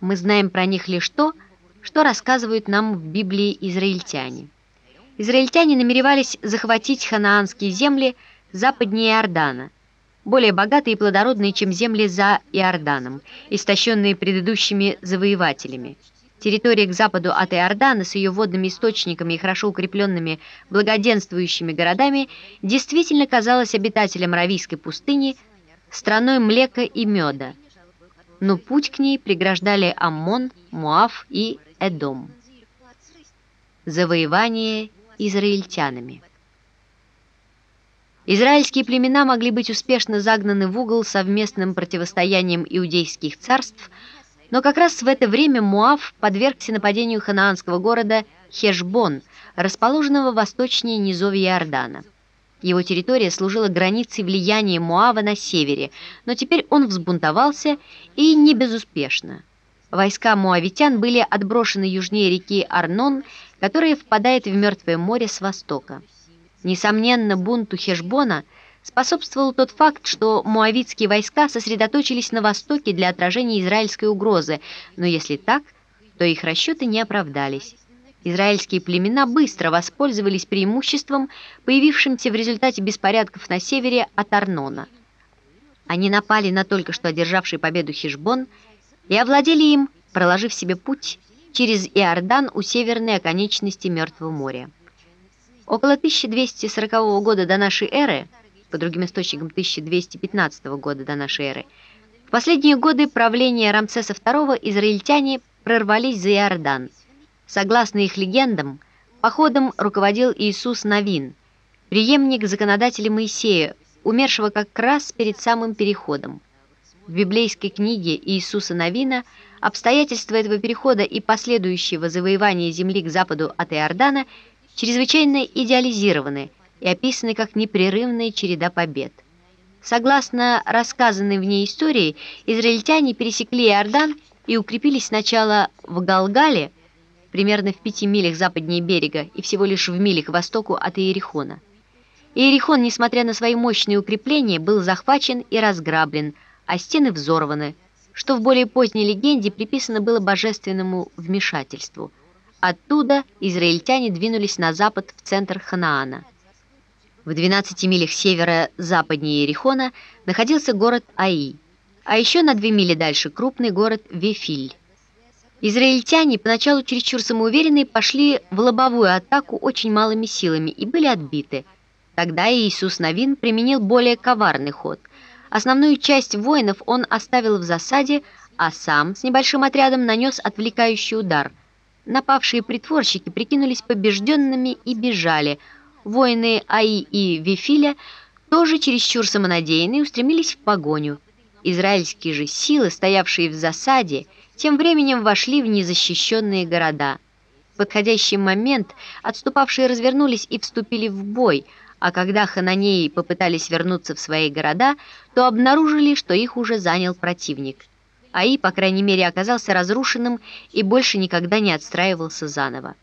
Мы знаем про них лишь то, что рассказывают нам в Библии израильтяне. Израильтяне намеревались захватить ханаанские земли западнее Иордана, более богатые и плодородные, чем земли за Иорданом, истощенные предыдущими завоевателями. Территория к западу от Иордана с ее водными источниками и хорошо укрепленными благоденствующими городами действительно казалась обитателям Равийской пустыни страной млека и меда, но путь к ней преграждали Аммон, Муав и Эдом. Завоевание израильтянами Израильские племена могли быть успешно загнаны в угол совместным противостоянием иудейских царств – но как раз в это время Муав подвергся нападению ханаанского города Хешбон, расположенного восточнее низовья Иордана. Его территория служила границей влияния Муава на севере, но теперь он взбунтовался и не безуспешно. Войска муавитян были отброшены южнее реки Арнон, которая впадает в Мертвое море с востока. Несомненно, бунту Хешбона – способствовал тот факт, что муавитские войска сосредоточились на востоке для отражения израильской угрозы, но если так, то их расчеты не оправдались. Израильские племена быстро воспользовались преимуществом, появившимся в результате беспорядков на севере от Арнона. Они напали на только что одержавший победу Хижбон и овладели им, проложив себе путь через Иордан у северной оконечности Мертвого моря. Около 1240 года до нашей эры по другим источникам 1215 года до нашей эры. В последние годы правления Рамсеса II израильтяне прорвались за Иордан. Согласно их легендам, походом руководил Иисус Навин, преемник законодателя Моисея, умершего как раз перед самым переходом. В библейской книге Иисуса Навина обстоятельства этого перехода и последующего завоевания земли к западу от Иордана чрезвычайно идеализированы – и описаны как непрерывная череда побед. Согласно рассказанной в ней истории, израильтяне пересекли Иордан и укрепились сначала в Галгале, примерно в пяти милях западнее берега и всего лишь в милях к востоку от Иерихона. Иерихон, несмотря на свои мощные укрепления, был захвачен и разграблен, а стены взорваны, что в более поздней легенде приписано было божественному вмешательству. Оттуда израильтяне двинулись на запад в центр Ханаана. В 12 милях севера-западнее Иерихона находился город Аи, а еще на две мили дальше крупный город Вефиль. Израильтяне, поначалу чересчур самоуверенные, пошли в лобовую атаку очень малыми силами и были отбиты. Тогда Иисус Новин применил более коварный ход. Основную часть воинов он оставил в засаде, а сам с небольшим отрядом нанес отвлекающий удар. Напавшие притворщики прикинулись побежденными и бежали – воины Аи и Вифиля, тоже чересчур самонадеянные, устремились в погоню. Израильские же силы, стоявшие в засаде, тем временем вошли в незащищенные города. В подходящий момент отступавшие развернулись и вступили в бой, а когда хананеи попытались вернуться в свои города, то обнаружили, что их уже занял противник. Аи, по крайней мере, оказался разрушенным и больше никогда не отстраивался заново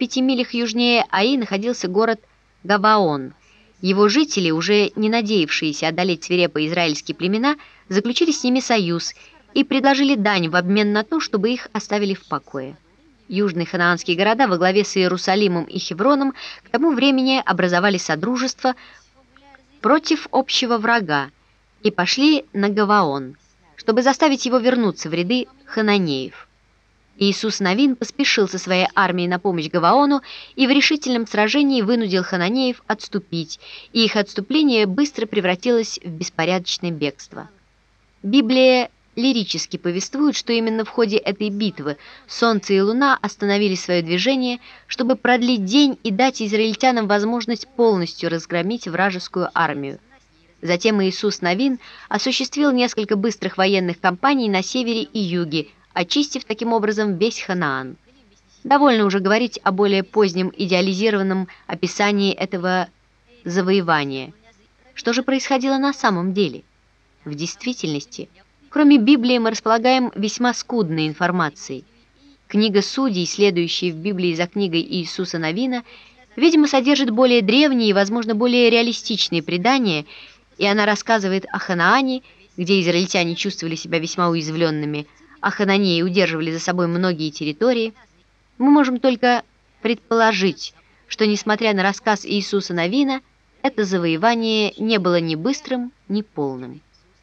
пяти милях южнее Аи находился город Гаваон. Его жители, уже не надеявшиеся одолеть свирепые израильские племена, заключили с ними союз и предложили дань в обмен на то, чтобы их оставили в покое. Южные ханаанские города во главе с Иерусалимом и Хевроном к тому времени образовали содружество против общего врага и пошли на Гаваон, чтобы заставить его вернуться в ряды хананеев. Иисус Новин поспешил со своей армией на помощь Гаваону и в решительном сражении вынудил хананеев отступить, и их отступление быстро превратилось в беспорядочное бегство. Библия лирически повествует, что именно в ходе этой битвы Солнце и Луна остановили свое движение, чтобы продлить день и дать израильтянам возможность полностью разгромить вражескую армию. Затем Иисус Новин осуществил несколько быстрых военных кампаний на севере и юге, очистив таким образом весь Ханаан. Довольно уже говорить о более позднем идеализированном описании этого завоевания. Что же происходило на самом деле? В действительности, кроме Библии мы располагаем весьма скудной информацией. Книга Судей, следующая в Библии за книгой Иисуса Новина, видимо, содержит более древние и, возможно, более реалистичные предания, и она рассказывает о Ханаане, где израильтяне чувствовали себя весьма уязвленными, а хананеи удерживали за собой многие территории, мы можем только предположить, что, несмотря на рассказ Иисуса Навина, это завоевание не было ни быстрым, ни полным.